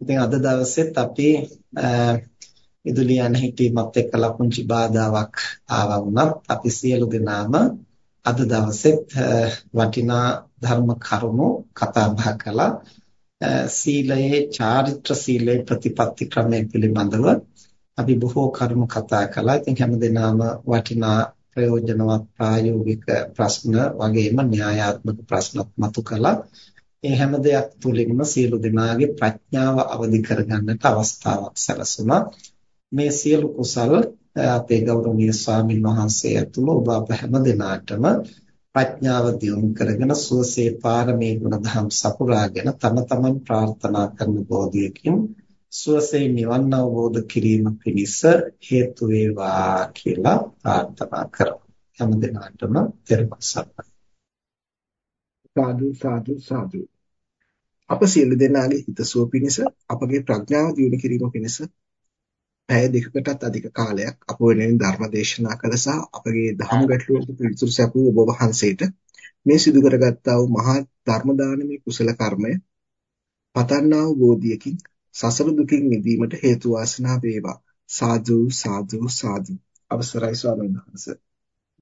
ඉතින් අද දවසෙත් අපි ඉදුලියන් හිටීමත් එක්කලා පුංචි බාධාවක් ආවා වුණත් අපි සියලු දෙනාම අද දවසෙත් වටිනා ධර්ම කරුණු කතා බහ කළා සීලයේ චාරිත්‍ර සීලේ ප්‍රතිපත්ති ක්‍රමය පිළිබඳව අපි බොහෝ කරුණු කතා කළා. ඉතින් හැමදෙනාම වටිනා ප්‍රයෝජනවත් ප්‍රායෝගික ප්‍රශ්න වගේම න්‍යායාත්මක ප්‍රශ්නත් මතු කළා. ඒ හැම දෙයක් තුළින්ම සියලු දෙනාගේ ප්‍රඥාව අවදි කරගන්නට අවස්ථාවක් සැලසුණා. මේ සියලු කුසල අපේ ගෞරවනීය ස්වාමින් වහන්සේ ඇතුළු ඔබ අප හැම දෙනාටම ප්‍රඥාව දියුණු කරගෙන සුවසේ පාරමී ගුණ ධම් සපුරාගෙන තම තමන් ප්‍රාර්ථනා කරන බෝධියකින් සුවසේ නිවන් අවබෝධ කිරීම පිණිස හේතු වේවා කියලා ප්‍රාර්ථනා කරමු. හැම දිනාටම තෙරුවන් සරණයි. සාදු සාදු සාදු අප සියලු දෙනාගේ හිතසුව පිණිස අපගේ ප්‍රඥාව දියුණු කිරීම පිණිස පැය දෙකකටත් අධික කාලයක් අප වෙනුවෙන් ධර්ම දේශනා කළ සහ අපගේ දහම් ගැටලුවට පිළිතුරු සැපුව ඔබ වහන්සේට මේ සිදු කරගත්තා වූ මහා ධර්ම දානමය කුසල කර්මය පතන්නා වූ බෝධියකින් සසර දුකින් මිදීමට හේතු වාසනා වේවා. සාදු සාදු සාදු. අවසරයි ස්වාමීන් වහන්සේ.